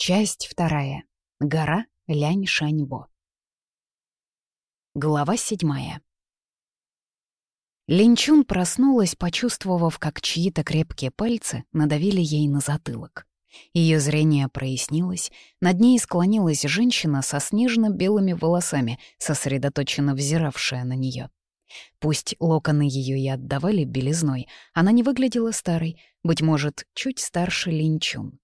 Часть вторая. Гора Лянь-Шаньбо. Глава седьмая. Линчун проснулась, почувствовав, как чьи-то крепкие пальцы надавили ей на затылок. Ее зрение прояснилось, над ней склонилась женщина со снежно-белыми волосами, сосредоточенно взиравшая на нее. Пусть локоны ее и отдавали белизной, она не выглядела старой, быть может, чуть старше Линчун.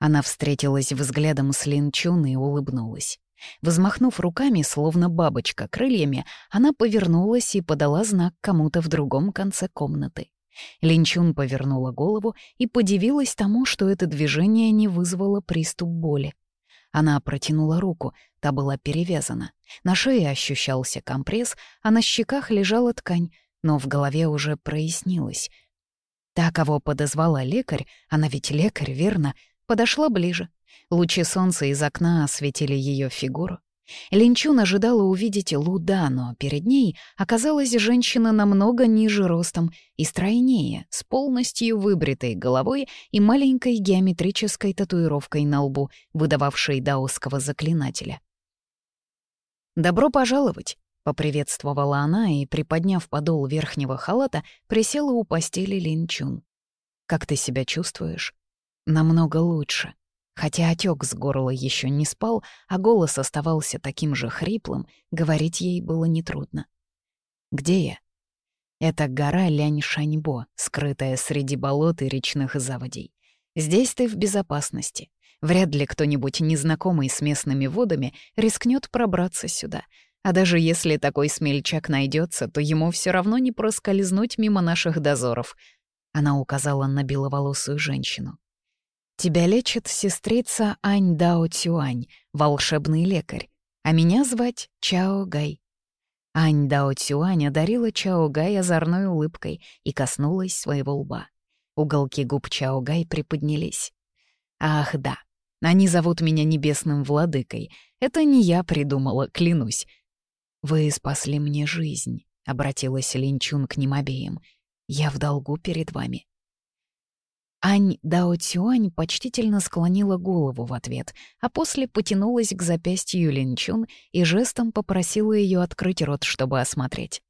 Она встретилась взглядом с Лин Чун и улыбнулась. взмахнув руками, словно бабочка крыльями, она повернулась и подала знак кому-то в другом конце комнаты. Линчун повернула голову и подивилась тому, что это движение не вызвало приступ боли. Она протянула руку, та была перевязана. На шее ощущался компресс, а на щеках лежала ткань, но в голове уже прояснилось. Та, кого подозвала лекарь, она ведь лекарь, верно, Подошла ближе. Лучи солнца из окна осветили ее фигуру. Линчун ожидала увидеть Луда, но перед ней оказалась женщина намного ниже ростом и стройнее, с полностью выбритой головой и маленькой геометрической татуировкой на лбу, выдававшей даосского заклинателя. «Добро пожаловать!» — поприветствовала она и, приподняв подол верхнего халата, присела у постели Линчун. «Как ты себя чувствуешь?» Намного лучше. Хотя отек с горла еще не спал, а голос оставался таким же хриплым, говорить ей было нетрудно. «Где я?» Это гора Лянь-Шаньбо, скрытая среди болот и речных заводей. Здесь ты в безопасности. Вряд ли кто-нибудь незнакомый с местными водами рискнет пробраться сюда. А даже если такой смельчак найдется, то ему все равно не проскользнуть мимо наших дозоров. Она указала на беловолосую женщину. Тебя лечит сестрица Ань Дао Цюань, волшебный лекарь, а меня звать Чао Гай. Ань Дао Цюань одарила Чао Гай озорной улыбкой и коснулась своего лба. Уголки губ Чао Гай приподнялись. «Ах, да, они зовут меня Небесным Владыкой. Это не я придумала, клянусь». «Вы спасли мне жизнь», — обратилась Линчун к ним обеим. «Я в долгу перед вами. Ань Дао Цюань почтительно склонила голову в ответ, а после потянулась к запястью Линчун и жестом попросила ее открыть рот, чтобы осмотреть.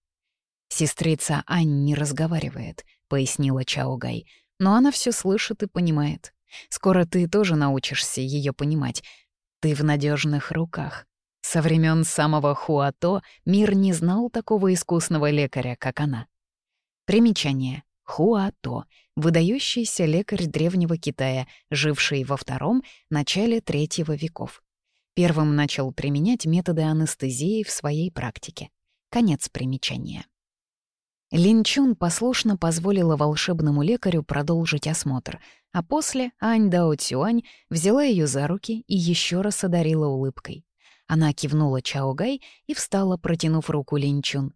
«Сестрица Ань не разговаривает», — пояснила Чао Гай, «но она все слышит и понимает. Скоро ты тоже научишься ее понимать. Ты в надежных руках». Со времен самого Хуато мир не знал такого искусного лекаря, как она. Примечание. Хуато выдающийся лекарь Древнего Китая, живший во втором начале третьего веков. Первым начал применять методы анестезии в своей практике. Конец примечания. Линчун послушно позволила волшебному лекарю продолжить осмотр, а после Ань Дао Цюань взяла ее за руки и еще раз одарила улыбкой. Она кивнула Чао Гай и встала, протянув руку Линчун.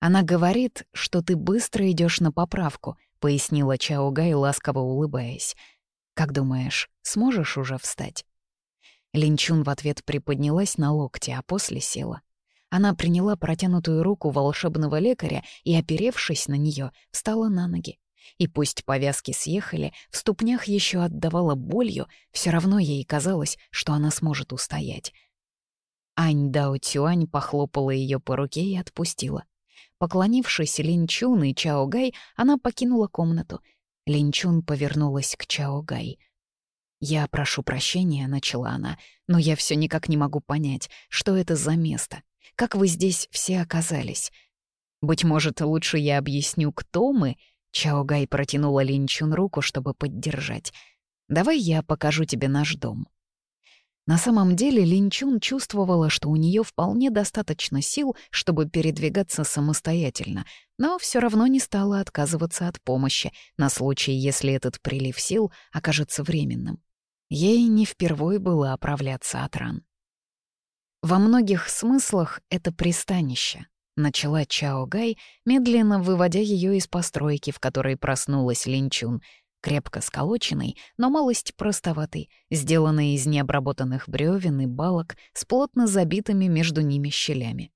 «Она говорит, что ты быстро идешь на поправку», — пояснила Чао Гай, ласково улыбаясь. «Как думаешь, сможешь уже встать?» Линчун в ответ приподнялась на локте, а после села. Она приняла протянутую руку волшебного лекаря и, оперевшись на нее, встала на ноги. И пусть повязки съехали, в ступнях еще отдавала болью, все равно ей казалось, что она сможет устоять. Ань Дао Цюань похлопала ее по руке и отпустила. Поклонившись Линчун и Чао Гай, она покинула комнату. Линчун повернулась к Чао Гай. «Я прошу прощения», — начала она, — «но я все никак не могу понять, что это за место. Как вы здесь все оказались? Быть может, лучше я объясню, кто мы?» Чао Гай протянула Линчун руку, чтобы поддержать. «Давай я покажу тебе наш дом». На самом деле Линчун чувствовала, что у нее вполне достаточно сил, чтобы передвигаться самостоятельно, но все равно не стала отказываться от помощи на случай, если этот прилив сил окажется временным. Ей не впервой было оправляться от ран. «Во многих смыслах это пристанище», — начала Чао Гай, медленно выводя ее из постройки, в которой проснулась Линчун — крепко сколоченный, но малость простоватый, сделанный из необработанных бревен и балок с плотно забитыми между ними щелями.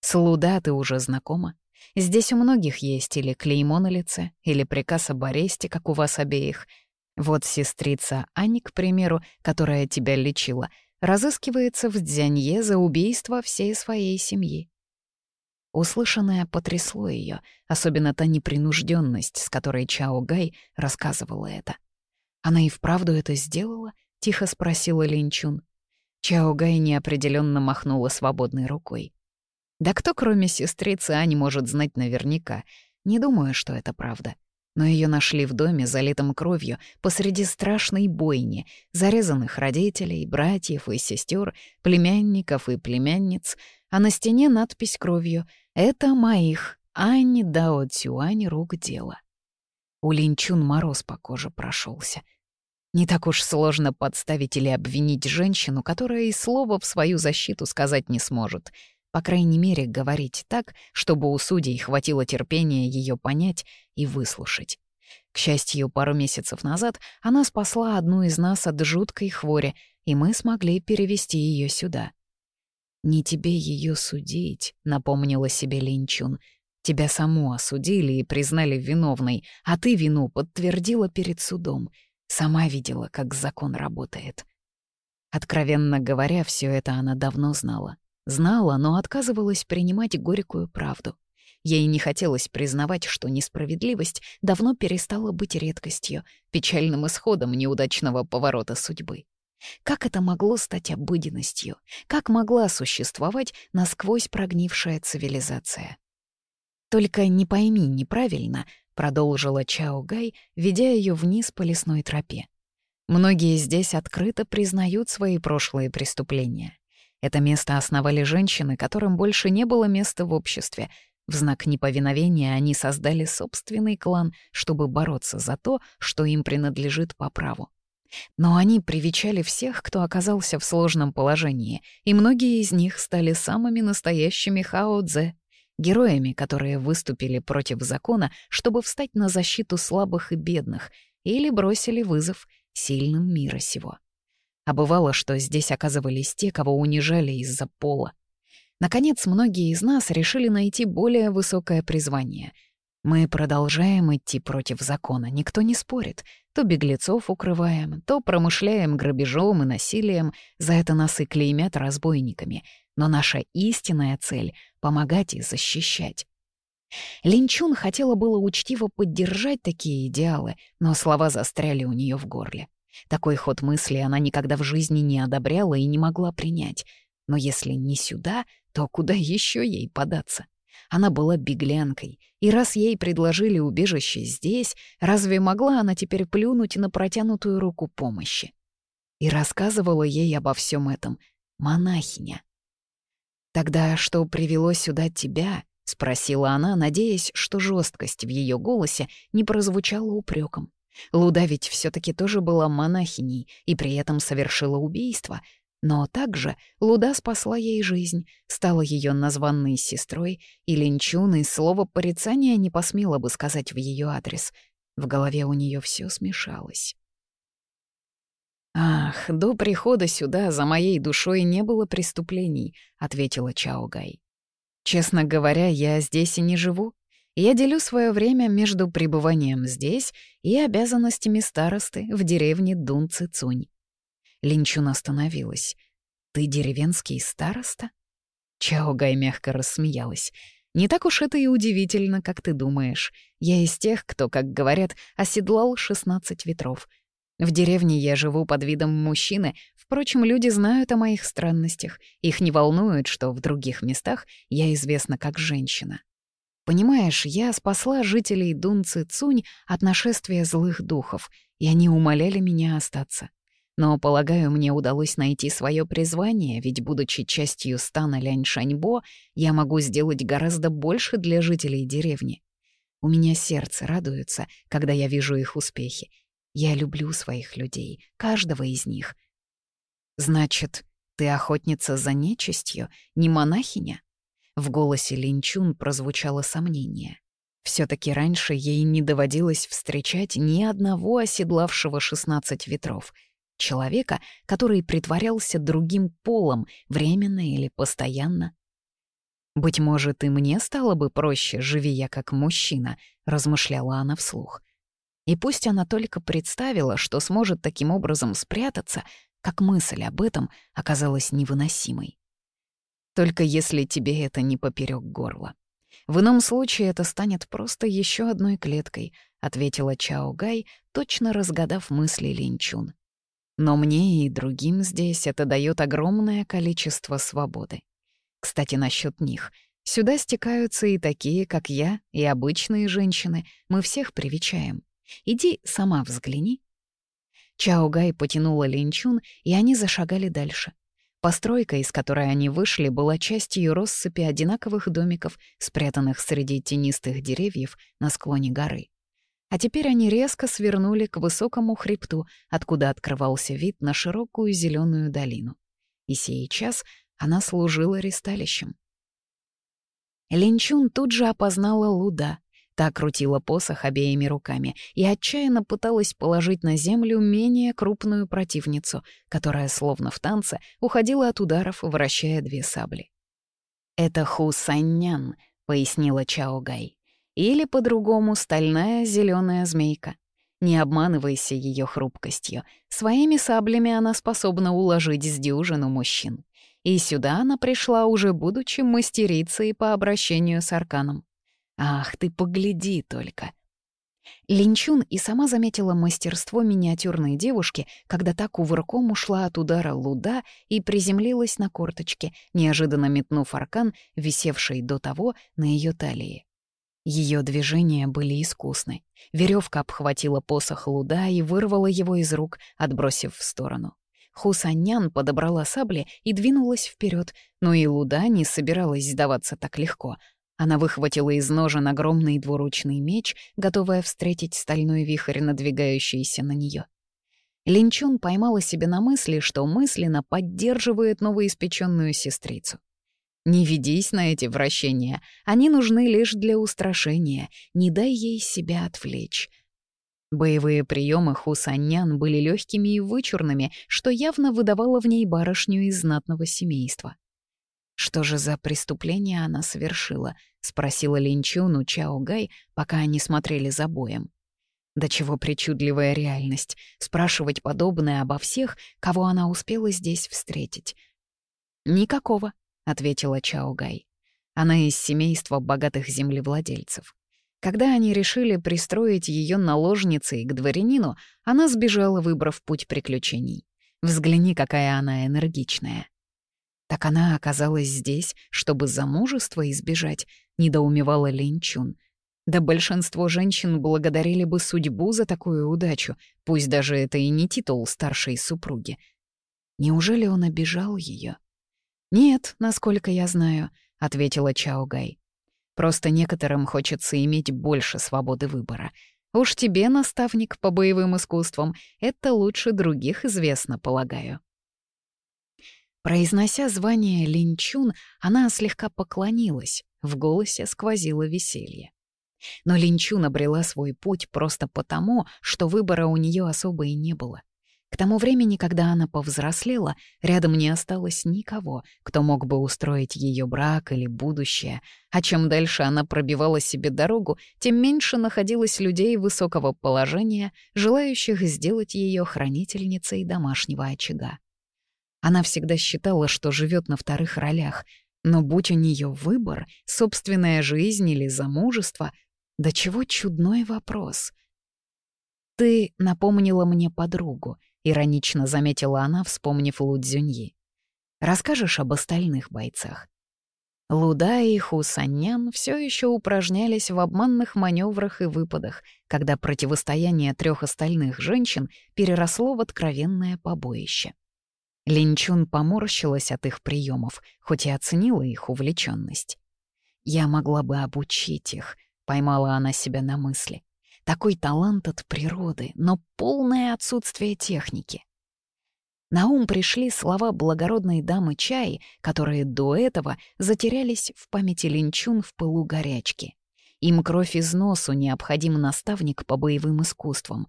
С ты уже знакома. Здесь у многих есть или клеймо на лице, или приказ об аресте, как у вас обеих. Вот сестрица Ани, к примеру, которая тебя лечила, разыскивается в Дзянье за убийство всей своей семьи. Услышанное потрясло ее, особенно та непринужденность, с которой Чао Гай рассказывала это. «Она и вправду это сделала?» — тихо спросила Линчун. Чао Гай неопределенно махнула свободной рукой. «Да кто, кроме сестрицы Ани, может знать наверняка? Не думаю, что это правда. Но ее нашли в доме, залитом кровью, посреди страшной бойни, зарезанных родителей, братьев и сестер, племянников и племянниц, а на стене надпись кровью — это моих, Ань Дао Цюань рук дело. У Линчун мороз по коже прошелся. Не так уж сложно подставить или обвинить женщину, которая и слова в свою защиту сказать не сможет. По крайней мере, говорить так, чтобы у судей хватило терпения ее понять и выслушать. К счастью, пару месяцев назад она спасла одну из нас от жуткой хвори, и мы смогли перевести ее сюда — не тебе ее судить, напомнила себе Линчун. Тебя саму осудили и признали виновной, а ты вину подтвердила перед судом. Сама видела, как закон работает. Откровенно говоря, все это она давно знала. Знала, но отказывалась принимать горькую правду. Ей не хотелось признавать, что несправедливость давно перестала быть редкостью, печальным исходом неудачного поворота судьбы. Как это могло стать обыденностью? Как могла существовать насквозь прогнившая цивилизация? «Только не пойми неправильно», — продолжила Чао Гай, ведя ее вниз по лесной тропе. «Многие здесь открыто признают свои прошлые преступления. Это место основали женщины, которым больше не было места в обществе. В знак неповиновения они создали собственный клан, чтобы бороться за то, что им принадлежит по праву. Но они привечали всех, кто оказался в сложном положении, и многие из них стали самыми настоящими хаодзе, героями, которые выступили против закона, чтобы встать на защиту слабых и бедных, или бросили вызов сильным мира сего. А бывало, что здесь оказывались те, кого унижали из-за пола. Наконец, многие из нас решили найти более высокое призвание — мы продолжаем идти против закона, никто не спорит. То беглецов укрываем, то промышляем грабежом и насилием, за это нас и клеймят разбойниками. Но наша истинная цель — помогать и защищать. Линчун хотела было учтиво поддержать такие идеалы, но слова застряли у нее в горле. Такой ход мысли она никогда в жизни не одобряла и не могла принять. Но если не сюда, то куда еще ей податься? Она была беглянкой, и раз ей предложили убежище здесь, разве могла она теперь плюнуть на протянутую руку помощи? И рассказывала ей обо всем этом монахиня. «Тогда что привело сюда тебя?» — спросила она, надеясь, что жесткость в ее голосе не прозвучала упреком. Луда ведь все таки тоже была монахиней и при этом совершила убийство — но также Луда спасла ей жизнь, стала ее названной сестрой, и Линчуны слово порицания не посмела бы сказать в ее адрес. В голове у нее все смешалось. «Ах, до прихода сюда за моей душой не было преступлений», — ответила Чаогай. «Честно говоря, я здесь и не живу, я делю свое время между пребыванием здесь и обязанностями старосты в деревне Дун Цицунь. Линчун остановилась. «Ты деревенский староста?» Чао Гай мягко рассмеялась. «Не так уж это и удивительно, как ты думаешь. Я из тех, кто, как говорят, оседлал 16 ветров. В деревне я живу под видом мужчины, впрочем, люди знают о моих странностях. Их не волнует, что в других местах я известна как женщина. Понимаешь, я спасла жителей Дунцы Цунь от нашествия злых духов, и они умоляли меня остаться. Но, полагаю, мне удалось найти свое призвание, ведь, будучи частью стана Ляньшаньбо, я могу сделать гораздо больше для жителей деревни. У меня сердце радуется, когда я вижу их успехи. Я люблю своих людей, каждого из них. Значит, ты охотница за нечистью, не монахиня? В голосе Линчун прозвучало сомнение. Все-таки раньше ей не доводилось встречать ни одного оседлавшего 16 ветров — человека, который притворялся другим полом, временно или постоянно. «Быть может, и мне стало бы проще, живи я как мужчина», — размышляла она вслух. И пусть она только представила, что сможет таким образом спрятаться, как мысль об этом оказалась невыносимой. Только если тебе это не поперек горла. В ином случае это станет просто еще одной клеткой, ответила Чао Гай, точно разгадав мысли Линчун. Но мне и другим здесь это дает огромное количество свободы. Кстати, насчет них. Сюда стекаются и такие, как я, и обычные женщины. Мы всех привечаем. Иди сама взгляни. Чао Гай потянула Линчун, и они зашагали дальше. Постройка, из которой они вышли, была частью россыпи одинаковых домиков, спрятанных среди тенистых деревьев на склоне горы. А теперь они резко свернули к высокому хребту, откуда открывался вид на широкую зеленую долину. И сейчас она служила ристалищем. Линчун тут же опознала Луда. Та крутила посох обеими руками и отчаянно пыталась положить на землю менее крупную противницу, которая, словно в танце, уходила от ударов, вращая две сабли. «Это Ху Саньнян», — пояснила Чао Гай. Или по-другому стальная зеленая змейка. Не обманывайся ее хрупкостью. Своими саблями она способна уложить с дюжину мужчин. И сюда она пришла уже будучи мастерицей по обращению с арканом. Ах, ты погляди только. Линчун и сама заметила мастерство миниатюрной девушки, когда та кувырком ушла от удара луда и приземлилась на корточке, неожиданно метнув аркан, висевший до того на ее талии. Ее движения были искусны. Веревка обхватила посох луда и вырвала его из рук, отбросив в сторону. Хусаньян подобрала сабли и двинулась вперед, но и луда не собиралась сдаваться так легко. Она выхватила из ножен огромный двуручный меч, готовая встретить стальной вихрь, надвигающийся на нее. Линчун поймала себе на мысли, что мысленно поддерживает новоиспеченную сестрицу. Не ведись на эти вращения. Они нужны лишь для устрашения. Не дай ей себя отвлечь. Боевые приемы Хусаньян были легкими и вычурными, что явно выдавало в ней барышню из знатного семейства. «Что же за преступление она совершила?» — спросила Линчун у Чао Гай, пока они смотрели за боем. До чего причудливая реальность — спрашивать подобное обо всех, кого она успела здесь встретить. «Никакого», — ответила Чао Гай. Она из семейства богатых землевладельцев. Когда они решили пристроить ее наложницей к дворянину, она сбежала, выбрав путь приключений. Взгляни, какая она энергичная. Так она оказалась здесь, чтобы замужество избежать, недоумевала Линчун. Да большинство женщин благодарили бы судьбу за такую удачу, пусть даже это и не титул старшей супруги. Неужели он обижал ее? «Нет, насколько я знаю», — ответила Чао Гай. «Просто некоторым хочется иметь больше свободы выбора. Уж тебе, наставник по боевым искусствам, это лучше других известно, полагаю». Произнося звание Линчун, она слегка поклонилась, в голосе сквозило веселье. Но Линчун обрела свой путь просто потому, что выбора у нее особо и не было — к тому времени, когда она повзрослела, рядом не осталось никого, кто мог бы устроить ее брак или будущее, а чем дальше она пробивала себе дорогу, тем меньше находилось людей высокого положения, желающих сделать ее хранительницей домашнего очага. Она всегда считала, что живет на вторых ролях, но будь у нее выбор, собственная жизнь или замужество, да чего чудной вопрос. «Ты напомнила мне подругу», — иронично заметила она, вспомнив Лу Цзюньи. «Расскажешь об остальных бойцах?» Луда и Хусаньян все еще упражнялись в обманных маневрах и выпадах, когда противостояние трех остальных женщин переросло в откровенное побоище. Линчун поморщилась от их приемов, хоть и оценила их увлеченность. «Я могла бы обучить их», — поймала она себя на мысли. Такой талант от природы, но полное отсутствие техники. На ум пришли слова благородной дамы Чаи, которые до этого затерялись в памяти линчун в пылу горячки. Им кровь из носу необходим наставник по боевым искусствам.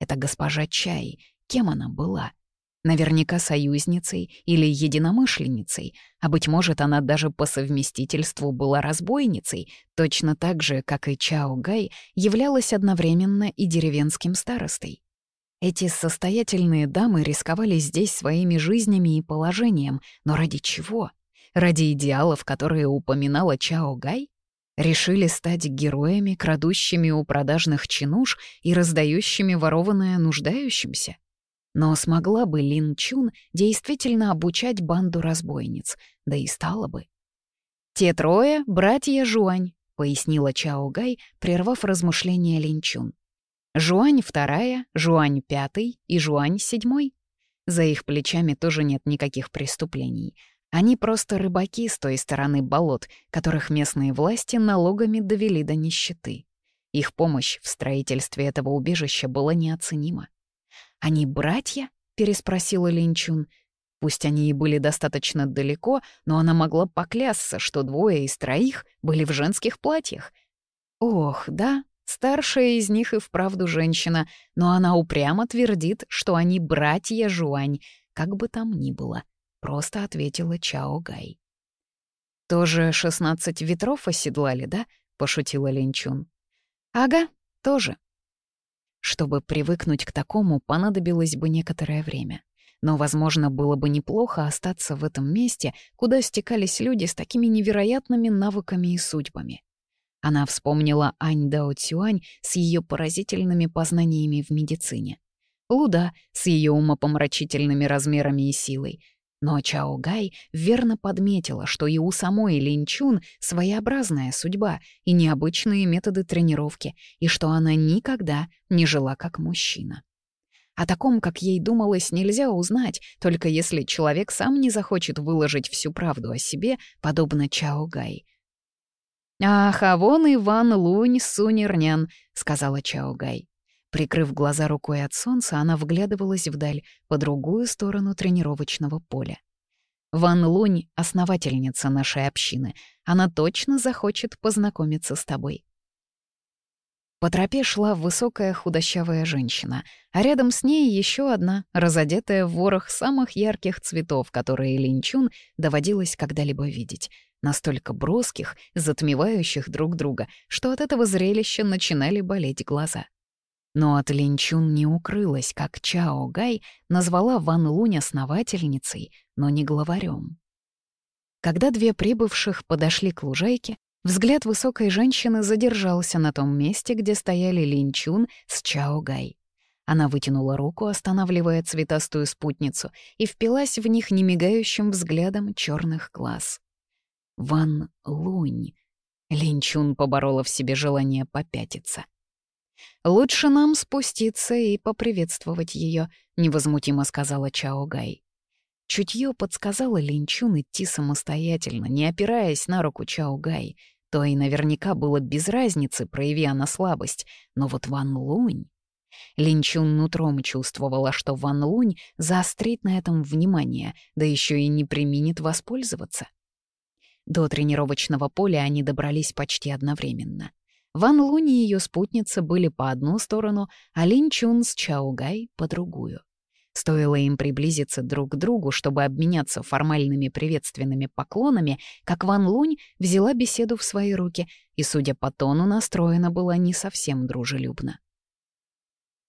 Это госпожа Чай. Кем она была? Наверняка союзницей или единомышленницей, а, быть может, она даже по совместительству была разбойницей, точно так же, как и Чао Гай являлась одновременно и деревенским старостой. Эти состоятельные дамы рисковали здесь своими жизнями и положением, но ради чего? Ради идеалов, которые упоминала Чао Гай? Решили стать героями, крадущими у продажных чинуш и раздающими ворованное нуждающимся? Но смогла бы Лин Чун действительно обучать банду разбойниц, да и стала бы. «Те трое — братья Жуань», — пояснила Чао Гай, прервав размышления Лин Чун. «Жуань вторая, Жуань пятый и Жуань седьмой. За их плечами тоже нет никаких преступлений. Они просто рыбаки с той стороны болот, которых местные власти налогами довели до нищеты. Их помощь в строительстве этого убежища была неоценима. «Они братья?» — переспросила Линчун. Пусть они и были достаточно далеко, но она могла поклясться, что двое из троих были в женских платьях. Ох, да, старшая из них и вправду женщина, но она упрямо твердит, что они братья Жуань, как бы там ни было, просто ответила Чао Гай. «Тоже шестнадцать ветров оседлали, да?» — пошутила Линчун. «Ага, тоже», чтобы привыкнуть к такому, понадобилось бы некоторое время. Но, возможно, было бы неплохо остаться в этом месте, куда стекались люди с такими невероятными навыками и судьбами. Она вспомнила Ань Дао Цюань с ее поразительными познаниями в медицине. Луда с ее умопомрачительными размерами и силой — но Чао Гай верно подметила, что и у самой Линчун своеобразная судьба и необычные методы тренировки, и что она никогда не жила как мужчина. О таком, как ей думалось, нельзя узнать, только если человек сам не захочет выложить всю правду о себе, подобно Чао Гай. «Ах, а вон Иван Лунь Сунернян», — сказала Чао Гай. Прикрыв глаза рукой от солнца, она вглядывалась вдаль, по другую сторону тренировочного поля. «Ван Лунь — основательница нашей общины. Она точно захочет познакомиться с тобой». По тропе шла высокая худощавая женщина, а рядом с ней еще одна, разодетая в ворох самых ярких цветов, которые Линчун доводилось когда-либо видеть, настолько броских, затмевающих друг друга, что от этого зрелища начинали болеть глаза. Но от Линчун не укрылась, как Чао Гай назвала Ван Лунь основательницей, но не главарем. Когда две прибывших подошли к лужайке, взгляд высокой женщины задержался на том месте, где стояли Линчун с Чао Гай. Она вытянула руку, останавливая цветастую спутницу, и впилась в них немигающим взглядом черных глаз. «Ван Лунь». Линчун поборола в себе желание попятиться — «Лучше нам спуститься и поприветствовать ее», — невозмутимо сказала Чао Гай. Чутье подсказало Линчун идти самостоятельно, не опираясь на руку Чао Гай. То и наверняка было без разницы, прояви она слабость. Но вот Ван Лунь... Линчун нутром чувствовала, что Ван Лунь заострит на этом внимание, да еще и не применит воспользоваться. До тренировочного поля они добрались почти одновременно. Ван Лунь и ее спутница были по одну сторону, а Лин Чун с Чао Гай — по другую. Стоило им приблизиться друг к другу, чтобы обменяться формальными приветственными поклонами, как Ван Лунь взяла беседу в свои руки и, судя по тону, настроена была не совсем дружелюбно.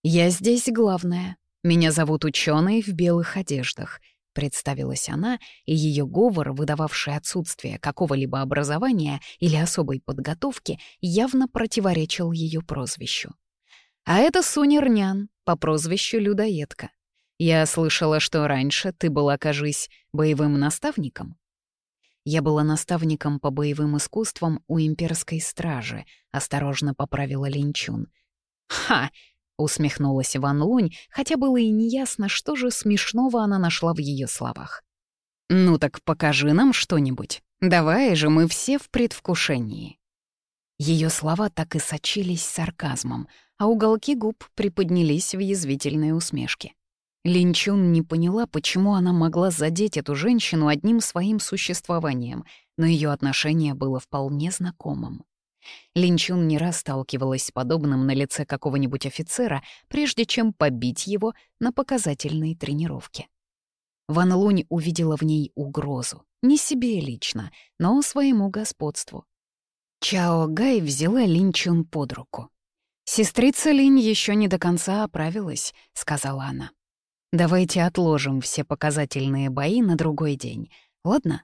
«Я здесь главная. Меня зовут ученый в белых одеждах представилась она, и ее говор, выдававший отсутствие какого-либо образования или особой подготовки, явно противоречил ее прозвищу. «А это Сунернян по прозвищу Людоедка. Я слышала, что раньше ты была, кажись, боевым наставником». «Я была наставником по боевым искусствам у имперской стражи», — осторожно поправила Линчун. «Ха!» Усмехнулась Иванлунь, хотя было и неясно, что же смешного она нашла в ее словах. «Ну так покажи нам что-нибудь. Давай же, мы все в предвкушении». Ее слова так и сочились сарказмом, а уголки губ приподнялись в язвительной усмешке. Линчун не поняла, почему она могла задеть эту женщину одним своим существованием, но ее отношение было вполне знакомым. Линчун не раз сталкивалась с подобным на лице какого-нибудь офицера, прежде чем побить его на показательной тренировке. Ван Лунь увидела в ней угрозу. Не себе лично, но своему господству. Чао Гай взяла Линчун под руку. «Сестрица Линь еще не до конца оправилась», — сказала она. «Давайте отложим все показательные бои на другой день, ладно?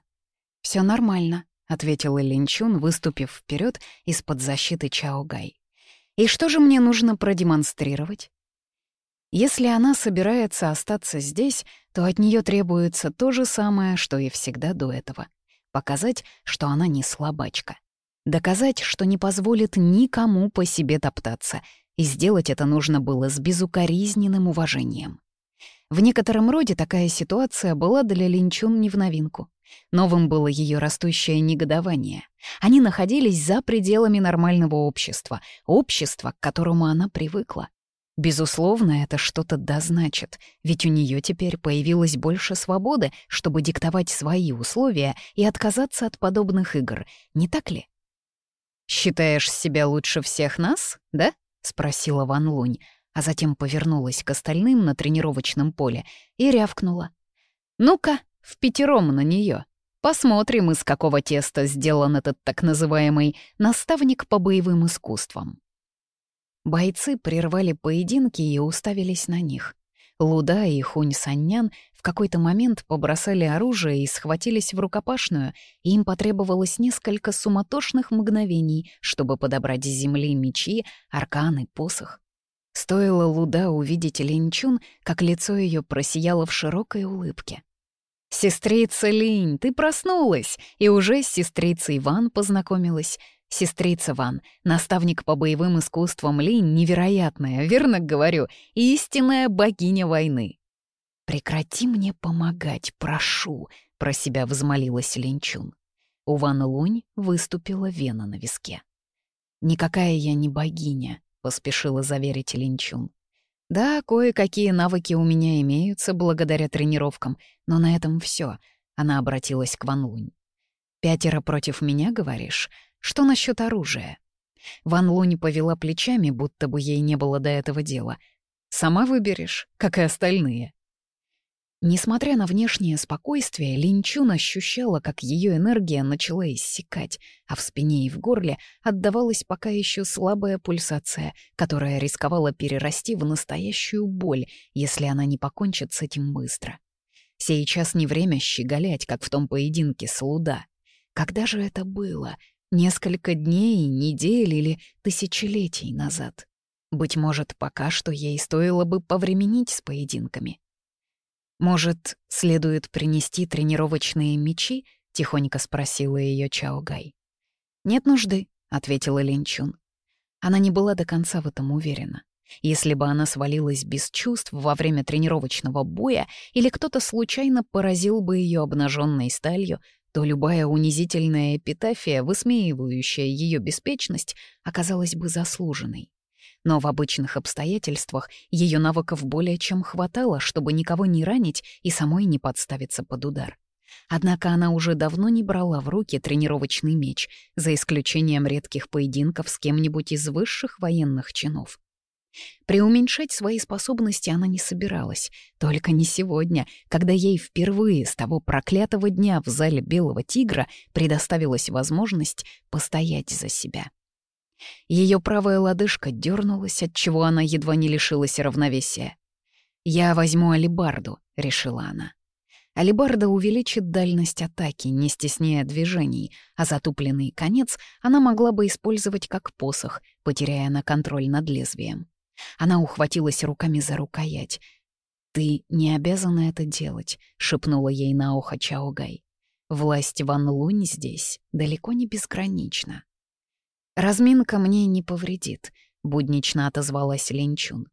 Все нормально ответил Линчун, выступив вперед из-под защиты Чао Гай. И что же мне нужно продемонстрировать? Если она собирается остаться здесь, то от нее требуется то же самое, что и всегда до этого. Показать, что она не слабачка. Доказать, что не позволит никому по себе топтаться, и сделать это нужно было с безукоризненным уважением. В некотором роде такая ситуация была для Линчун не в новинку. Новым было ее растущее негодование. Они находились за пределами нормального общества, общества, к которому она привыкла. Безусловно, это что-то дозначит, ведь у нее теперь появилось больше свободы, чтобы диктовать свои условия и отказаться от подобных игр, не так ли? «Считаешь себя лучше всех нас, да?» — спросила Ван Лунь, а затем повернулась к остальным на тренировочном поле и рявкнула. «Ну-ка, в пятером на нее. Посмотрим, из какого теста сделан этот так называемый «наставник по боевым искусствам». Бойцы прервали поединки и уставились на них. Луда и Хунь Саньян в какой-то момент побросали оружие и схватились в рукопашную, и им потребовалось несколько суматошных мгновений, чтобы подобрать с земли мечи, арканы, посох. Стоило Луда увидеть Линчун, как лицо ее просияло в широкой улыбке. «Сестрица Линь, ты проснулась!» И уже с сестрицей Ван познакомилась. Сестрица Ван, наставник по боевым искусствам Линь, невероятная, верно говорю, истинная богиня войны. «Прекрати мне помогать, прошу!» — про себя взмолилась Линчун. У Ван Лунь выступила вена на виске. «Никакая я не богиня», поспешила заверить Линчун. Да, кое-какие навыки у меня имеются благодаря тренировкам, но на этом все. Она обратилась к Ван Лунь. «Пятеро против меня, говоришь? Что насчет оружия?» Ван Лунь повела плечами, будто бы ей не было до этого дела. «Сама выберешь, как и остальные». Несмотря на внешнее спокойствие, Линчун ощущала, как ее энергия начала иссякать, а в спине и в горле отдавалась пока еще слабая пульсация, которая рисковала перерасти в настоящую боль, если она не покончит с этим быстро. Сейчас не время щеголять, как в том поединке с Луда. Когда же это было? Несколько дней, недель или тысячелетий назад. Быть может, пока что ей стоило бы повременить с поединками. Может, следует принести тренировочные мечи?» — тихонько спросила ее Чаогай. «Нет нужды», — ответила Линчун. Она не была до конца в этом уверена. Если бы она свалилась без чувств во время тренировочного боя или кто-то случайно поразил бы ее обнаженной сталью, то любая унизительная эпитафия, высмеивающая ее беспечность, оказалась бы заслуженной но в обычных обстоятельствах ее навыков более чем хватало, чтобы никого не ранить и самой не подставиться под удар. Однако она уже давно не брала в руки тренировочный меч, за исключением редких поединков с кем-нибудь из высших военных чинов. Преуменьшать свои способности она не собиралась, только не сегодня, когда ей впервые с того проклятого дня в зале Белого Тигра предоставилась возможность постоять за себя. Ее правая лодыжка дернулась, от чего она едва не лишилась равновесия. «Я возьму алибарду», — решила она. Алибарда увеличит дальность атаки, не стесняя движений, а затупленный конец она могла бы использовать как посох, потеряя на контроль над лезвием. Она ухватилась руками за рукоять. «Ты не обязана это делать», — шепнула ей на ухо Чаогай. «Власть Ван Лунь здесь далеко не безгранична». «Разминка мне не повредит», — буднично отозвалась Ленчун.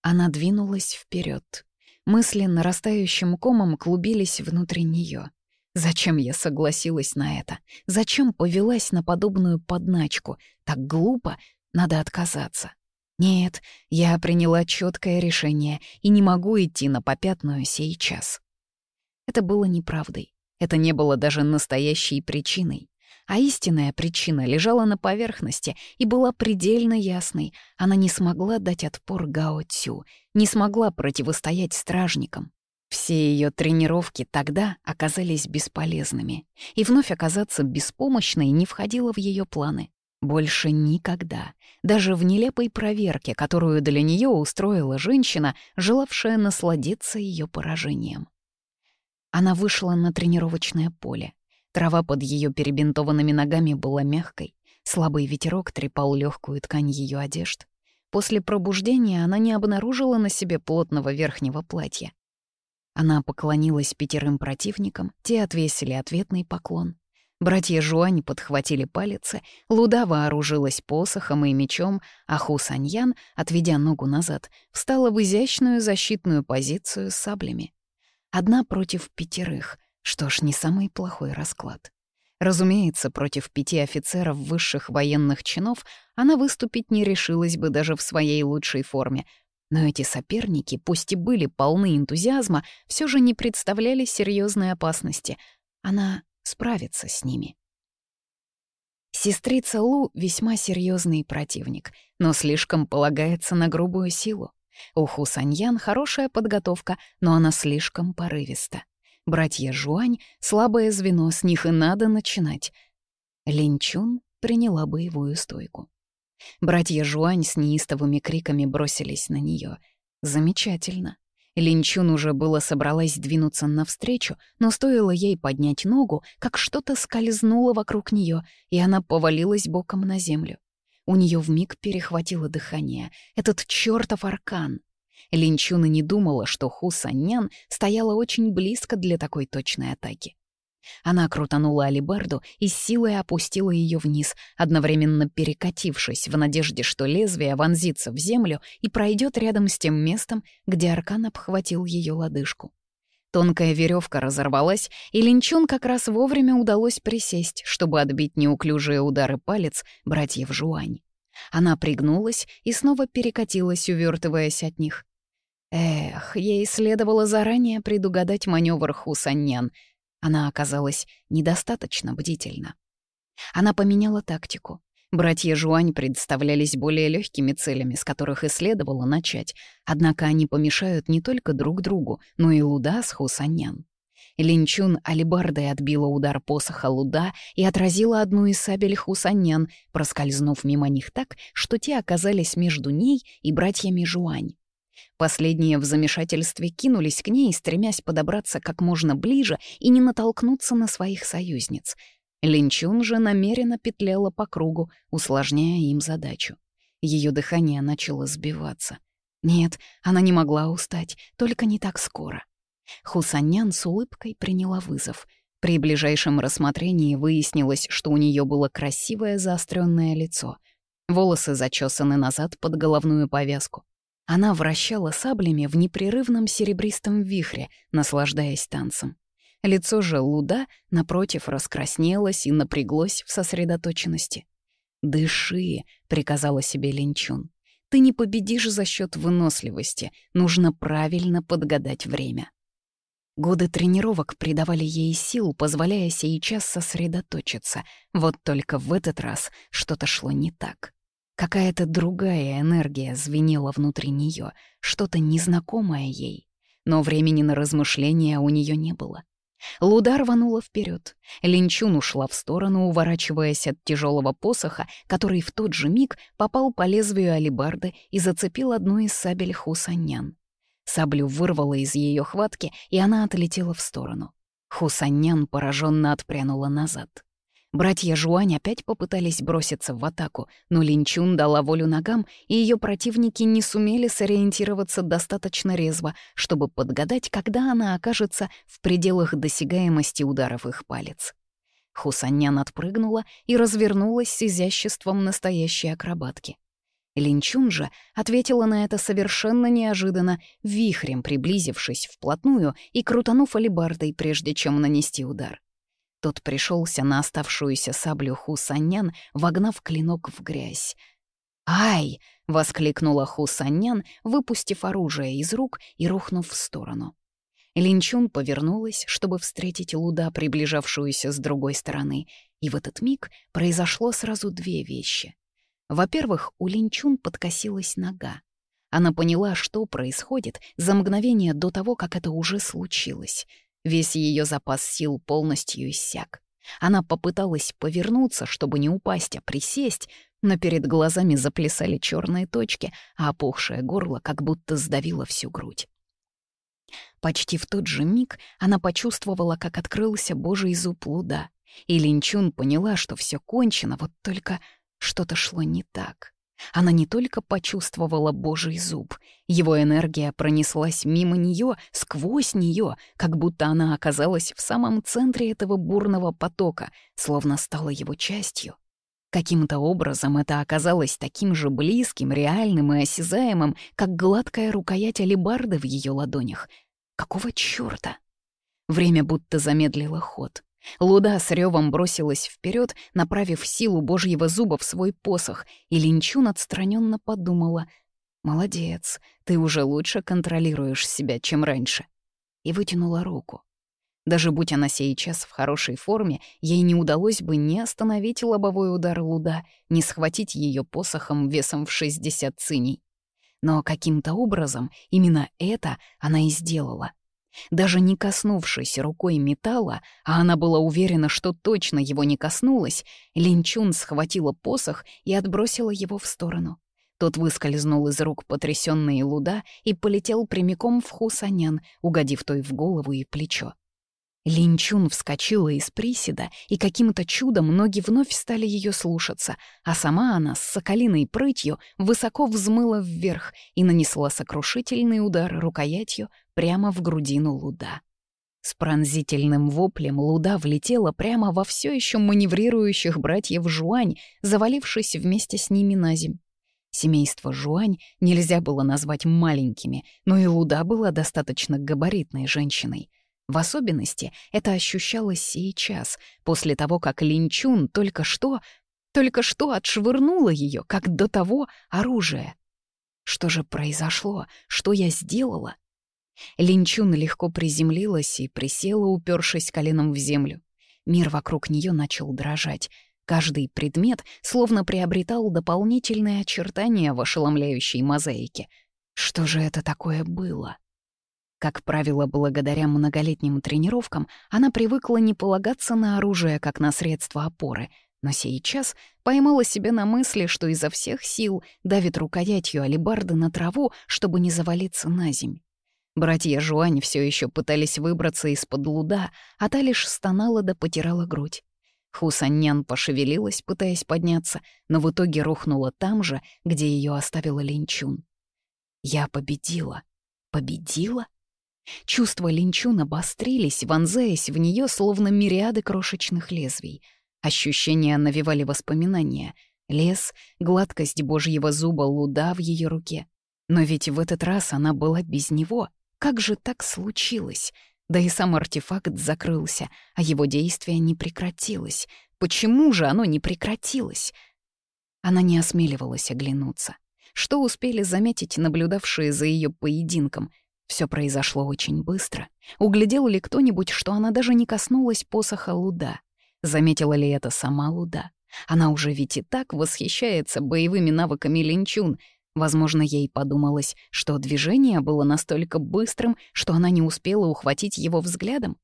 Она двинулась вперед. Мысли нарастающим комом клубились внутри нее. Зачем я согласилась на это? Зачем повелась на подобную подначку? Так глупо, надо отказаться. Нет, я приняла четкое решение и не могу идти на попятную сейчас. Это было неправдой. Это не было даже настоящей причиной. А истинная причина лежала на поверхности и была предельно ясной. Она не смогла дать отпор Гао Цю, не смогла противостоять стражникам. Все ее тренировки тогда оказались бесполезными, и вновь оказаться беспомощной не входило в ее планы. Больше никогда, даже в нелепой проверке, которую для нее устроила женщина, желавшая насладиться ее поражением. Она вышла на тренировочное поле. Трава под ее перебинтованными ногами была мягкой, слабый ветерок трепал легкую ткань ее одежд. После пробуждения она не обнаружила на себе плотного верхнего платья. Она поклонилась пятерым противникам, те отвесили ответный поклон. Братья Жуань подхватили палицы, Луда вооружилась посохом и мечом, а Ху Саньян, отведя ногу назад, встала в изящную защитную позицию с саблями. Одна против пятерых — что ж, не самый плохой расклад. Разумеется, против пяти офицеров высших военных чинов она выступить не решилась бы даже в своей лучшей форме, но эти соперники, пусть и были полны энтузиазма, все же не представляли серьезной опасности. Она справится с ними. Сестрица Лу — весьма серьезный противник, но слишком полагается на грубую силу. У Ху Саньян хорошая подготовка, но она слишком порывиста братья Жуань — слабое звено, с них и надо начинать. Линчун приняла боевую стойку. Братья Жуань с неистовыми криками бросились на нее. Замечательно. Линчун уже было собралась двинуться навстречу, но стоило ей поднять ногу, как что-то скользнуло вокруг нее, и она повалилась боком на землю. У нее в миг перехватило дыхание. Этот чертов аркан! Линчуна не думала, что Ху Саньян стояла очень близко для такой точной атаки. Она крутанула алибарду и силой опустила ее вниз, одновременно перекатившись в надежде, что лезвие вонзится в землю и пройдет рядом с тем местом, где аркан обхватил ее лодыжку. Тонкая веревка разорвалась, и Линчун как раз вовремя удалось присесть, чтобы отбить неуклюжие удары палец братьев Жуань. Она пригнулась и снова перекатилась, увертываясь от них. Эх, ей следовало заранее предугадать маневр Хусаньян. Она оказалась недостаточно бдительна. Она поменяла тактику. Братья Жуань представлялись более легкими целями, с которых и следовало начать, однако они помешают не только друг другу, но и Луда с Хусаньян. Линчун алибардой отбила удар посоха Луда и отразила одну из сабель Хусаньян, проскользнув мимо них так, что те оказались между ней и братьями Жуань. Последние в замешательстве кинулись к ней, стремясь подобраться как можно ближе и не натолкнуться на своих союзниц. Линчун же намеренно петляла по кругу, усложняя им задачу. Ее дыхание начало сбиваться. Нет, она не могла устать, только не так скоро. Хусанян с улыбкой приняла вызов. При ближайшем рассмотрении выяснилось, что у нее было красивое заостренное лицо. Волосы зачесаны назад под головную повязку. Она вращала саблями в непрерывном серебристом вихре, наслаждаясь танцем. Лицо же Луда, напротив, раскраснелось и напряглось в сосредоточенности. «Дыши», — приказала себе Линчун. «Ты не победишь за счет выносливости, нужно правильно подгадать время». Годы тренировок придавали ей сил, позволяя сейчас сосредоточиться. Вот только в этот раз что-то шло не так. Какая-то другая энергия звенела внутри нее, что-то незнакомое ей. Но времени на размышления у нее не было. Луда рванула вперед. Линчун ушла в сторону, уворачиваясь от тяжелого посоха, который в тот же миг попал по лезвию алибарды и зацепил одну из сабель Хусанян. Саблю вырвало из ее хватки, и она отлетела в сторону. Хусанян пораженно отпрянула назад. Братья Жуань опять попытались броситься в атаку, но Линчун дала волю ногам, и ее противники не сумели сориентироваться достаточно резво, чтобы подгадать, когда она окажется в пределах досягаемости ударов их палец. Хусаньян отпрыгнула и развернулась с изяществом настоящей акробатки. Линчун же ответила на это совершенно неожиданно, вихрем приблизившись вплотную и крутанув алебардой, прежде чем нанести удар. Тот пришелся на оставшуюся саблю Хусанян, вогнав клинок в грязь. «Ай!» — воскликнула Хусанян, выпустив оружие из рук и рухнув в сторону. Линчун повернулась, чтобы встретить Луда, приближавшуюся с другой стороны, и в этот миг произошло сразу две вещи. Во-первых, у Линчун подкосилась нога. Она поняла, что происходит за мгновение до того, как это уже случилось — Весь ее запас сил полностью иссяк. Она попыталась повернуться, чтобы не упасть, а присесть, но перед глазами заплясали черные точки, а опухшее горло как будто сдавило всю грудь. Почти в тот же миг она почувствовала, как открылся божий зуб луда, и Линчун поняла, что все кончено, вот только что-то шло не так. Она не только почувствовала божий зуб, его энергия пронеслась мимо нее, сквозь нее, как будто она оказалась в самом центре этого бурного потока, словно стала его частью. Каким-то образом это оказалось таким же близким, реальным и осязаемым, как гладкая рукоять алебарды в ее ладонях. Какого чёрта? Время будто замедлило ход. Луда с ревом бросилась вперед, направив силу божьего зуба в свой посох, и Линчун отстраненно подумала «Молодец, ты уже лучше контролируешь себя, чем раньше», и вытянула руку. Даже будь она сейчас в хорошей форме, ей не удалось бы ни остановить лобовой удар Луда, ни схватить ее посохом весом в 60 циней. Но каким-то образом именно это она и сделала — даже не коснувшись рукой металла, а она была уверена, что точно его не коснулась, Линчун схватила посох и отбросила его в сторону. Тот выскользнул из рук потрясённой Луда и полетел прямиком в Хусанян, угодив той в голову и плечо. Линчун вскочила из приседа, и каким-то чудом ноги вновь стали ее слушаться, а сама она с соколиной прытью высоко взмыла вверх и нанесла сокрушительный удар рукоятью прямо в грудину Луда. С пронзительным воплем Луда влетела прямо во все еще маневрирующих братьев Жуань, завалившись вместе с ними на земь. Семейство Жуань нельзя было назвать маленькими, но и Луда была достаточно габаритной женщиной — в особенности это ощущалось сейчас, после того, как Линчун только что, только что отшвырнула ее, как до того, оружие. Что же произошло? Что я сделала? Линчун легко приземлилась и присела, упершись коленом в землю. Мир вокруг нее начал дрожать. Каждый предмет словно приобретал дополнительные очертания в ошеломляющей мозаике. Что же это такое было? Как правило, благодаря многолетним тренировкам она привыкла не полагаться на оружие как на средство опоры, но сейчас поймала себя на мысли, что изо всех сил давит рукоятью алебарды на траву, чтобы не завалиться на земь. Братья Жуань все еще пытались выбраться из-под луда, а та лишь стонала да потирала грудь. Хусаньян пошевелилась, пытаясь подняться, но в итоге рухнула там же, где ее оставила Линчун. «Я победила. Победила?» Чувства линчуна обострились, вонзаясь в нее словно мириады крошечных лезвий. Ощущения навевали воспоминания. Лес, гладкость божьего зуба луда в ее руке. Но ведь в этот раз она была без него. Как же так случилось? Да и сам артефакт закрылся, а его действие не прекратилось. Почему же оно не прекратилось? Она не осмеливалась оглянуться. Что успели заметить наблюдавшие за ее поединком? Все произошло очень быстро. Углядел ли кто-нибудь, что она даже не коснулась посоха Луда? Заметила ли это сама Луда? Она уже ведь и так восхищается боевыми навыками линчун. Возможно, ей подумалось, что движение было настолько быстрым, что она не успела ухватить его взглядом.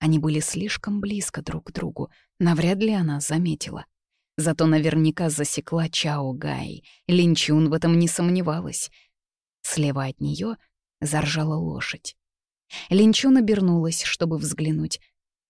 Они были слишком близко друг к другу, навряд ли она заметила. Зато наверняка засекла Чао Гай. Линчун в этом не сомневалась. Слева от нее Заржала лошадь. Линчун обернулась, чтобы взглянуть.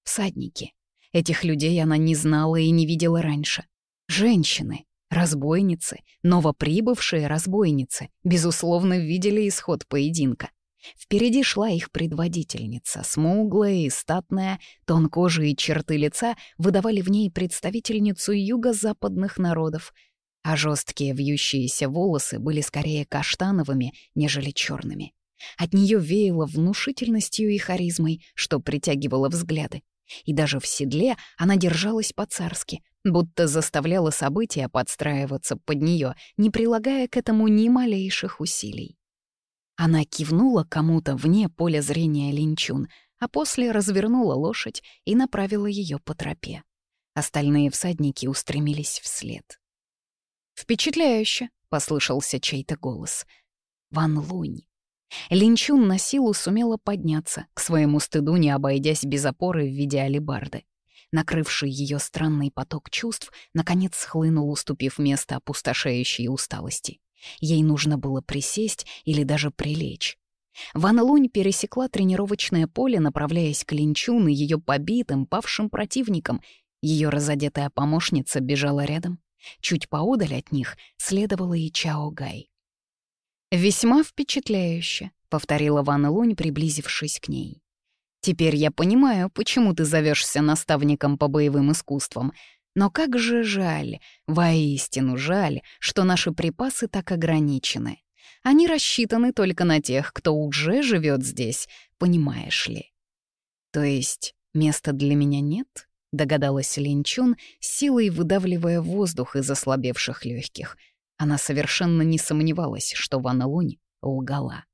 Всадники. Этих людей она не знала и не видела раньше. Женщины, разбойницы, новоприбывшие разбойницы, безусловно, видели исход поединка. Впереди шла их предводительница, смуглая и статная, тонкожие черты лица выдавали в ней представительницу юго-западных народов, а жесткие вьющиеся волосы были скорее каштановыми, нежели черными. От нее веяло внушительностью и харизмой, что притягивало взгляды. И даже в седле она держалась по-царски, будто заставляла события подстраиваться под нее, не прилагая к этому ни малейших усилий. Она кивнула кому-то вне поля зрения линчун, а после развернула лошадь и направила ее по тропе. Остальные всадники устремились вслед. «Впечатляюще!» — послышался чей-то голос. «Ван Лунь!» Линчун на силу сумела подняться, к своему стыду не обойдясь без опоры в виде алибарды. Накрывший ее странный поток чувств, наконец схлынул, уступив место опустошающей усталости. Ей нужно было присесть или даже прилечь. Ван Лунь пересекла тренировочное поле, направляясь к Линчун и ее побитым, павшим противникам. Ее разодетая помощница бежала рядом. Чуть поодаль от них следовала и Чао Гай. «Весьма впечатляюще», — повторила Ван Лунь, приблизившись к ней. «Теперь я понимаю, почему ты зовешься наставником по боевым искусствам. Но как же жаль, воистину жаль, что наши припасы так ограничены. Они рассчитаны только на тех, кто уже живет здесь, понимаешь ли». «То есть места для меня нет?» — догадалась Линчун, силой выдавливая воздух из ослабевших легких — она совершенно не сомневалась, что Ван Лунь лгала.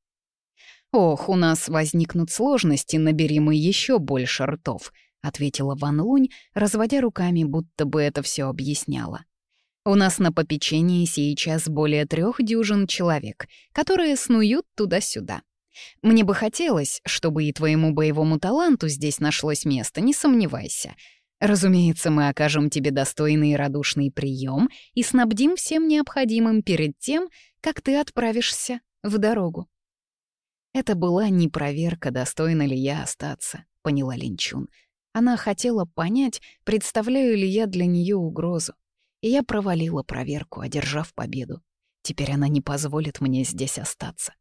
«Ох, у нас возникнут сложности, наберем мы еще больше ртов», — ответила Ван Лунь, разводя руками, будто бы это все объясняло. «У нас на попечении сейчас более трех дюжин человек, которые снуют туда-сюда. Мне бы хотелось, чтобы и твоему боевому таланту здесь нашлось место, не сомневайся. Разумеется, мы окажем тебе достойный и радушный прием и снабдим всем необходимым перед тем, как ты отправишься в дорогу. Это была не проверка, достойна ли я остаться, поняла Линчун. Она хотела понять, представляю ли я для нее угрозу. И я провалила проверку, одержав победу. Теперь она не позволит мне здесь остаться.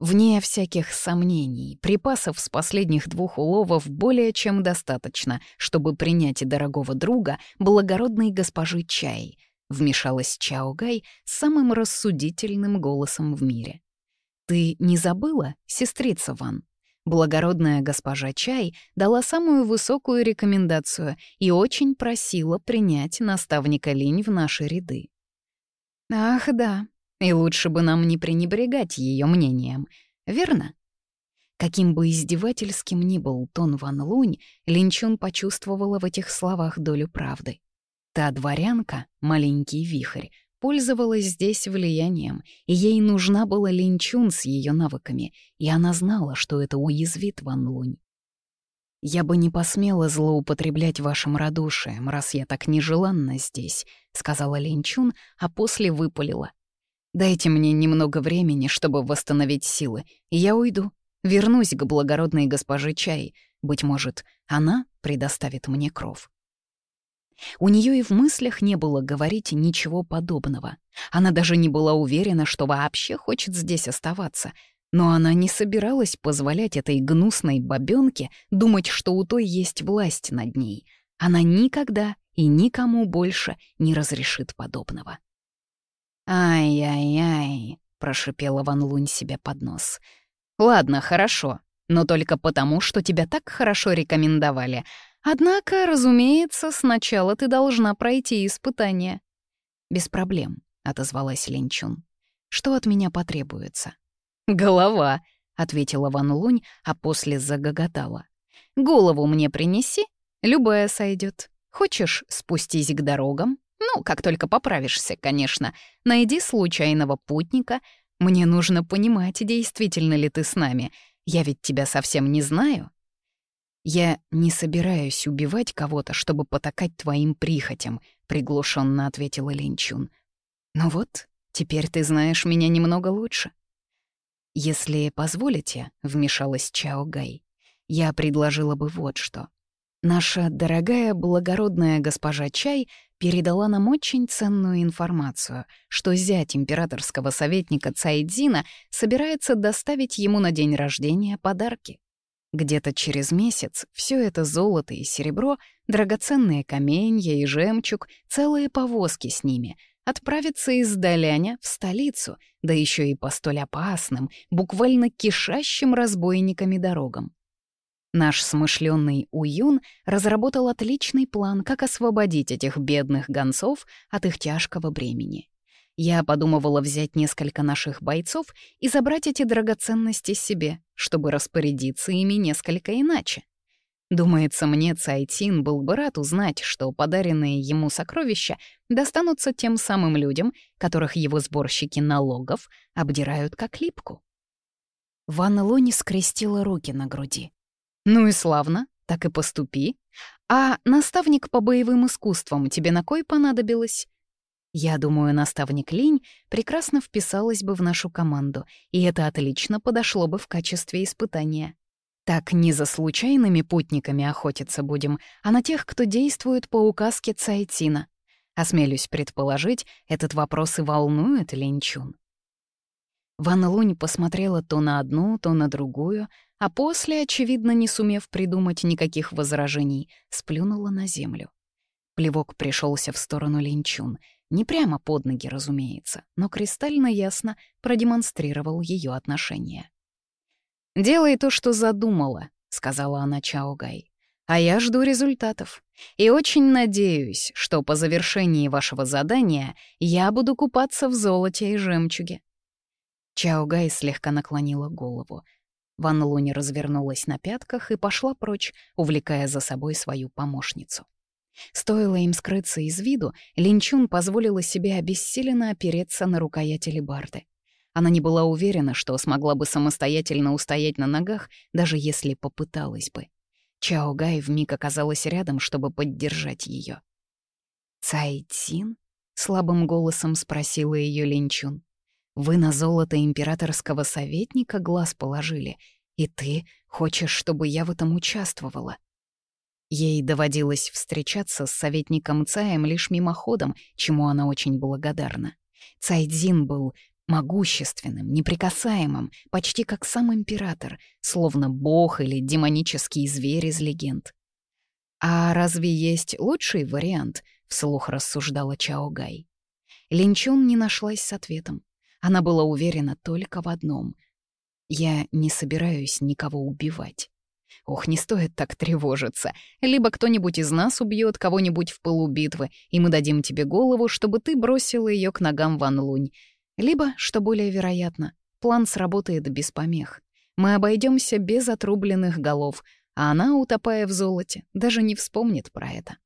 Вне всяких сомнений, припасов с последних двух уловов более чем достаточно, чтобы принять дорогого друга, благородной госпожи Чай, вмешалась чаугай самым рассудительным голосом в мире. «Ты не забыла, сестрица Ван?» Благородная госпожа Чай дала самую высокую рекомендацию и очень просила принять наставника Линь в наши ряды. «Ах да, и лучше бы нам не пренебрегать ее мнением, верно? Каким бы издевательским ни был тон Ван Лунь, Линчун почувствовала в этих словах долю правды. Та дворянка, маленький вихрь, пользовалась здесь влиянием, и ей нужна была Линчун с ее навыками, и она знала, что это уязвит Ван Лунь. «Я бы не посмела злоупотреблять вашим радушием, раз я так нежеланна здесь», — сказала Линчун, а после выпалила. Дайте мне немного времени, чтобы восстановить силы, и я уйду. Вернусь к благородной госпоже Чай. Быть может, она предоставит мне кров. У нее и в мыслях не было говорить ничего подобного. Она даже не была уверена, что вообще хочет здесь оставаться. Но она не собиралась позволять этой гнусной бабенке думать, что у той есть власть над ней. Она никогда и никому больше не разрешит подобного. «Ай-яй-яй», — прошипела Ван Лунь себе под нос. «Ладно, хорошо, но только потому, что тебя так хорошо рекомендовали. Однако, разумеется, сначала ты должна пройти испытание». «Без проблем», — отозвалась Линчун. «Что от меня потребуется?» «Голова», — ответила Ван Лунь, а после загоготала. «Голову мне принеси, любая сойдет. Хочешь, спустись к дорогам, ну, как только поправишься, конечно. Найди случайного путника. Мне нужно понимать, действительно ли ты с нами. Я ведь тебя совсем не знаю. Я не собираюсь убивать кого-то, чтобы потакать твоим прихотям, приглушенно ответила Линчун. Ну вот, теперь ты знаешь меня немного лучше. Если позволите, вмешалась Чао Гай, я предложила бы вот что. Наша дорогая благородная госпожа Чай передала нам очень ценную информацию, что зять императорского советника Цайдзина собирается доставить ему на день рождения подарки. Где-то через месяц все это золото и серебро, драгоценные каменья и жемчуг, целые повозки с ними отправятся из Даляня в столицу, да еще и по столь опасным, буквально кишащим разбойниками дорогам. Наш смышленный Уюн разработал отличный план, как освободить этих бедных гонцов от их тяжкого бремени. Я подумывала взять несколько наших бойцов и забрать эти драгоценности себе, чтобы распорядиться ими несколько иначе. Думается, мне Цайтин был бы рад узнать, что подаренные ему сокровища достанутся тем самым людям, которых его сборщики налогов обдирают как липку. Ван Лони скрестила руки на груди. Ну и славно, так и поступи. А наставник по боевым искусствам тебе на кой понадобилось? Я думаю, наставник Линь прекрасно вписалась бы в нашу команду, и это отлично подошло бы в качестве испытания. Так не за случайными путниками охотиться будем, а на тех, кто действует по указке Цайтина. Осмелюсь предположить, этот вопрос и волнует Линчун. Ван Лунь посмотрела то на одну, то на другую, а после, очевидно, не сумев придумать никаких возражений, сплюнула на землю. Плевок пришелся в сторону Линчун. Не прямо под ноги, разумеется, но кристально ясно продемонстрировал ее отношение. «Делай то, что задумала», — сказала она Чао Гай. «А я жду результатов. И очень надеюсь, что по завершении вашего задания я буду купаться в золоте и жемчуге. Чао Гай слегка наклонила голову. Ван Луни развернулась на пятках и пошла прочь, увлекая за собой свою помощницу. Стоило им скрыться из виду, Линчун позволила себе обессиленно опереться на рукоять Лебарды. Она не была уверена, что смогла бы самостоятельно устоять на ногах, даже если попыталась бы. Чао Гай вмиг оказалась рядом, чтобы поддержать ее. «Цай Цин?» — слабым голосом спросила ее Линчун. Вы на золото императорского советника глаз положили, и ты хочешь, чтобы я в этом участвовала. Ей доводилось встречаться с советником Цаем лишь мимоходом, чему она очень благодарна. Цайдзин был могущественным, неприкасаемым, почти как сам император, словно бог или демонический зверь из легенд. «А разве есть лучший вариант?» — вслух рассуждала Чаогай. Линчун не нашлась с ответом. Она была уверена только в одном. Я не собираюсь никого убивать. Ох, не стоит так тревожиться. Либо кто-нибудь из нас убьет кого-нибудь в полубитвы, и мы дадим тебе голову, чтобы ты бросила ее к ногам Ван Лунь. Либо, что более вероятно, план сработает без помех. Мы обойдемся без отрубленных голов, а она, утопая в золоте, даже не вспомнит про это.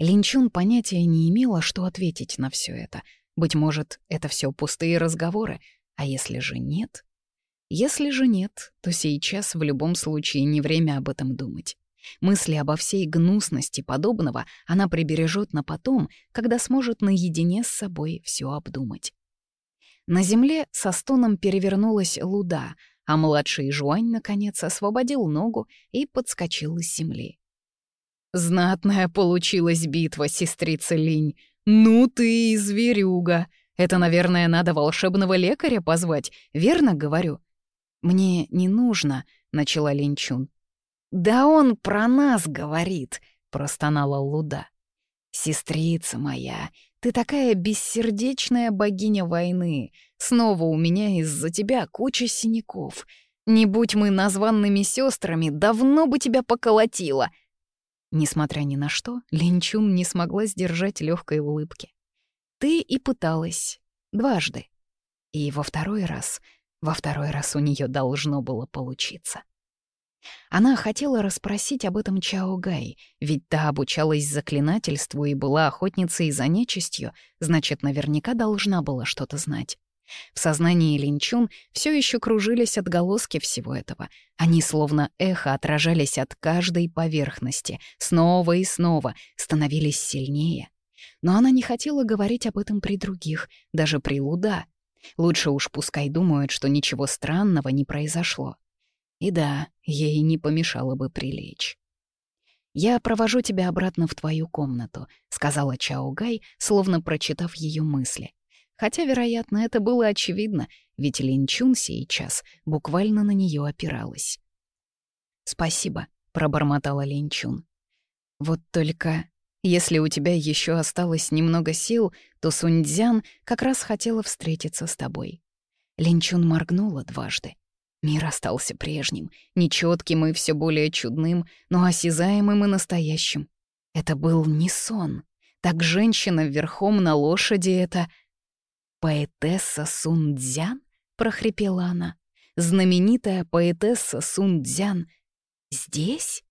Линчун понятия не имела, что ответить на все это — быть может, это все пустые разговоры, а если же нет? Если же нет, то сейчас в любом случае не время об этом думать. Мысли обо всей гнусности подобного она прибережет на потом, когда сможет наедине с собой все обдумать. На земле со стоном перевернулась луда, а младший Жуань, наконец, освободил ногу и подскочил из земли. «Знатная получилась битва, сестрица Линь!» «Ну ты и зверюга! Это, наверное, надо волшебного лекаря позвать, верно говорю?» «Мне не нужно», — начала Линчун. «Да он про нас говорит», — простонала Луда. «Сестрица моя, ты такая бессердечная богиня войны. Снова у меня из-за тебя куча синяков. Не будь мы названными сестрами, давно бы тебя поколотило», — Несмотря ни на что, Линчун не смогла сдержать легкой улыбки. «Ты и пыталась. Дважды. И во второй раз, во второй раз у нее должно было получиться». Она хотела расспросить об этом Чао Гай, ведь та обучалась заклинательству и была охотницей за нечистью, значит, наверняка должна была что-то знать. В сознании линчун все еще кружились отголоски всего этого. Они словно эхо отражались от каждой поверхности, снова и снова, становились сильнее. Но она не хотела говорить об этом при других, даже при Луда. Лучше уж пускай думают, что ничего странного не произошло. И да, ей не помешало бы прилечь. «Я провожу тебя обратно в твою комнату», — сказала Чао Гай, словно прочитав ее мысли — Хотя, вероятно, это было очевидно, ведь Линчун сейчас буквально на нее опиралась. «Спасибо», — пробормотала Линчун. «Вот только если у тебя еще осталось немного сил, то Суньцзян как раз хотела встретиться с тобой». Линчун моргнула дважды. Мир остался прежним, нечетким и все более чудным, но осязаемым и настоящим. Это был не сон. Так женщина верхом на лошади — это «Поэтесса Сундзян. Прохрипела она. «Знаменитая поэтесса Сундзян здесь?»